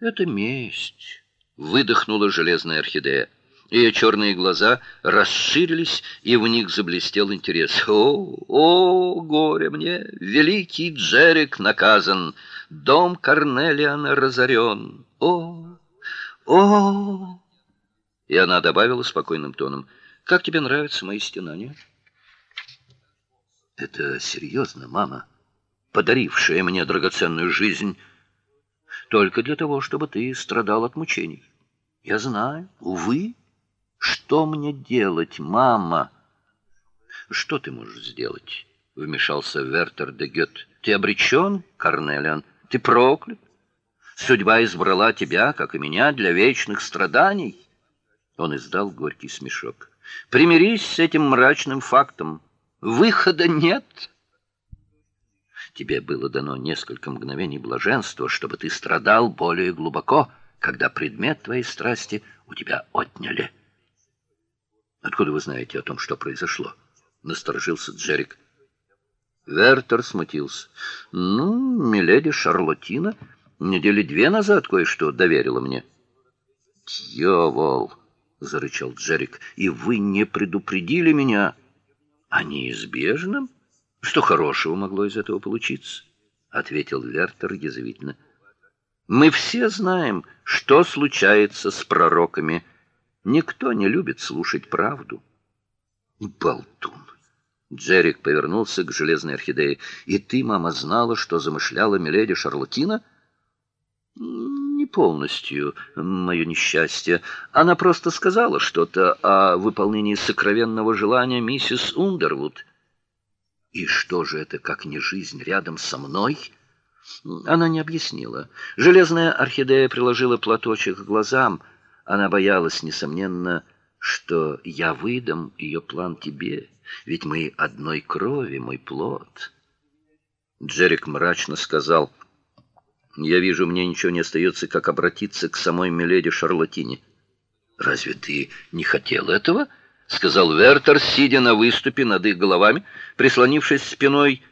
Это месть, выдохнула железная орхидея. Ее черные глаза расширились, и в них заблестел интерес. О, о, горе мне, великий Джерик наказан, дом Корнелиана разорен. О, о. И она добавила спокойным тоном: "Как тебе нравятся мои стенания?" Это серьезно, мама, подарившая мне драгоценную жизнь только для того, чтобы ты страдал от мучений. Я знаю, увы, что мне делать, мама? Что ты можешь сделать? вмешался Вертер де Гёт. Ты обречен, Корнелиан, ты проклят. Судьба избрала тебя, как и меня, для вечных страданий. Он издал горький смешок. Примирись с этим мрачным фактом. Выхода нет. Тебе было дано несколько мгновений блаженства, чтобы ты страдал более глубоко, когда предмет твоей страсти у тебя отняли. Откуда вы знаете о том, что произошло? насторожился Джерик. Вертер смутился. Ну, миледи Шарлотина недели две назад кое-что доверила мне. Дьявол, зарычал Джерик. И вы не предупредили меня о неизбежном? Что хорошего могло из этого получиться? ответил Вертер язвительно. Мы все знаем, что случается с пророками. Никто не любит слушать правду. Болтун. Джерик повернулся к железной орхидее. И ты, мама, знала, что замышляла миледи Шарлотина? Не полностью мое несчастье. Она просто сказала что-то о выполнении сокровенного желания миссис Ундервуд. И что же это, как не жизнь рядом со мной? Она не объяснила. Железная орхидея приложила платочек к глазам. Она боялась, несомненно, что я выдам ее план тебе, ведь мы одной крови, мой плод. Джерик мрачно сказал: "Я вижу, мне ничего не остается, как обратиться к самой миледи Шарлотине. Разве ты не хотел этого?" Сказал Вертер, сидя на выступе над их головами, прислонившись спиной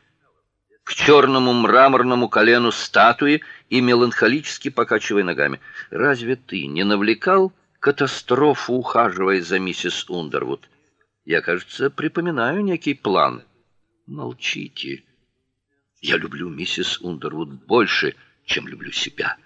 к черному мраморному колену статуи и меланхолически покачивая ногами. Разве ты не навлекал катастрофу, ухаживая за миссис Ундервуд? Я, кажется, припоминаю некий план. Молчите. Я люблю миссис Ундервуд больше, чем люблю себя.